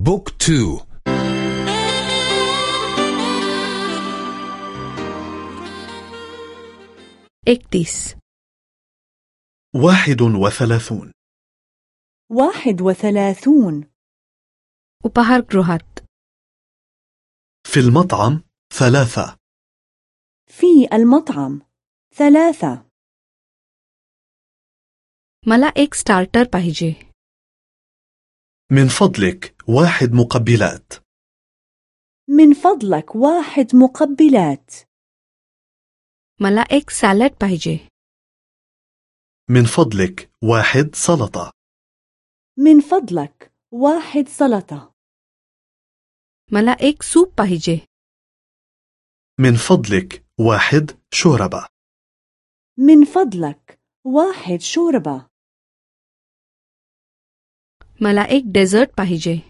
بوك تو एकतीस واحد وثلاثون واحد وثلاثون उपाहारगृहात في المطعم ثلاثة في المطعم ثلاثة मला एक स्टार्टर पाहिजे من فضلك واحد مقبلات من فضلك واحد مقبلات मला एक सॅलड पाहिजे من فضلك واحد سلطة من فضلك واحد سلطة मला एक सूप पाहिजे من فضلك واحد شوربة من فضلك واحد شوربة मला एक डेझर्ट पाहिजे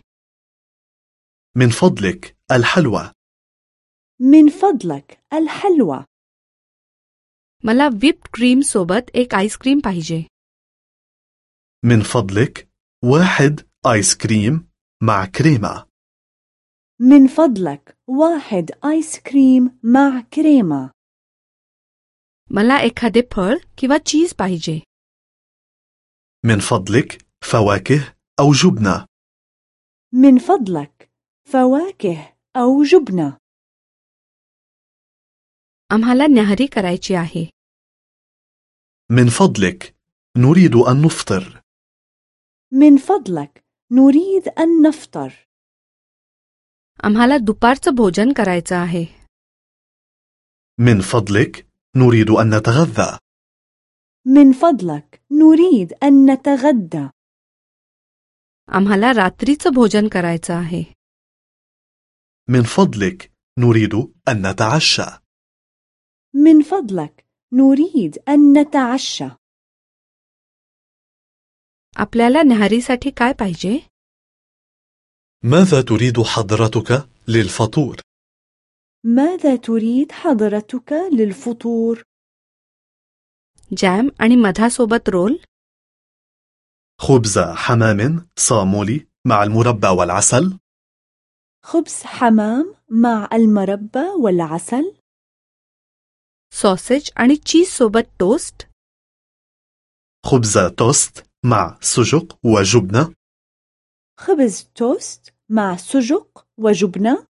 من فضلك الحلوى من فضلك الحلوى मला व्हिप्ड क्रीम सोबत एक आईस्क्रीम पाहिजे من فضلك واحد آيس كريم مع كريمة من فضلك واحد آيس كريم مع كريمة मला एखादे फळ किंवा चीज पाहिजे من فضلك فواكه أو جبنة من فضلك فواكه أو جبنة आम्हाला न्याहारी करायची आहे من فضلك نريد أن نفطر من فضلك نريد أن نفطر आम्हाला दुपारचं भोजन करायचं आहे من فضلك نريد أن نتغذى من فضلك نريد أن نتغدى आम्हाला रात्रीचं भोजन करायचं आहे من فضلك نريد أن نتعشى من فضلك نريد أن نتعشى आपल्याला न्याहारीसाठी काय पाहिजे ماذا تريد حضرتك للفطور؟ ماذا تريد حضرتك للفطور؟ जॅम आणि मधासोबत रोल خبز حمام صامولي مع المربى والعسل خبز حمام مع المربى والعسل सॉसेज आणि चीज सोबत टोस्ट خبز توست مع سجق وجبنة خبز توست مع سجق وجبنة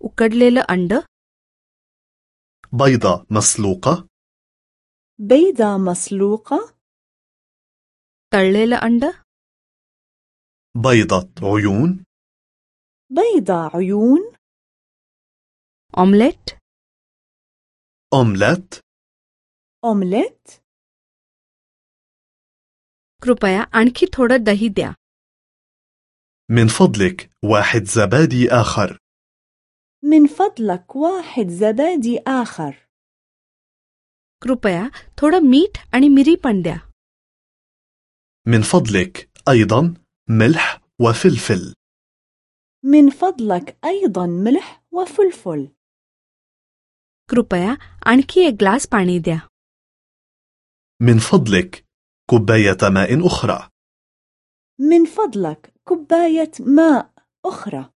उकडलेलं अंड بيضة مسلوقة بيضة مسلوقة तळलेलं अंड بيضة عيون بيضة عيون ऑमलेट أومليت أومليت कृपया आणखी थोडं दही द्या من فضلك واحد زبادي آخر من فضلك واحد زبادي آخر कृपया थोडं मीठ आणि मिरी पण द्या من فضلك أيضا ملح وفلفل من فضلك أيضا ملح وفلفل कृपया आणखी एक ग्लास पाणी द्या من فضلك كوباية ماء أخرى من فضلك كوباية ماء أخرى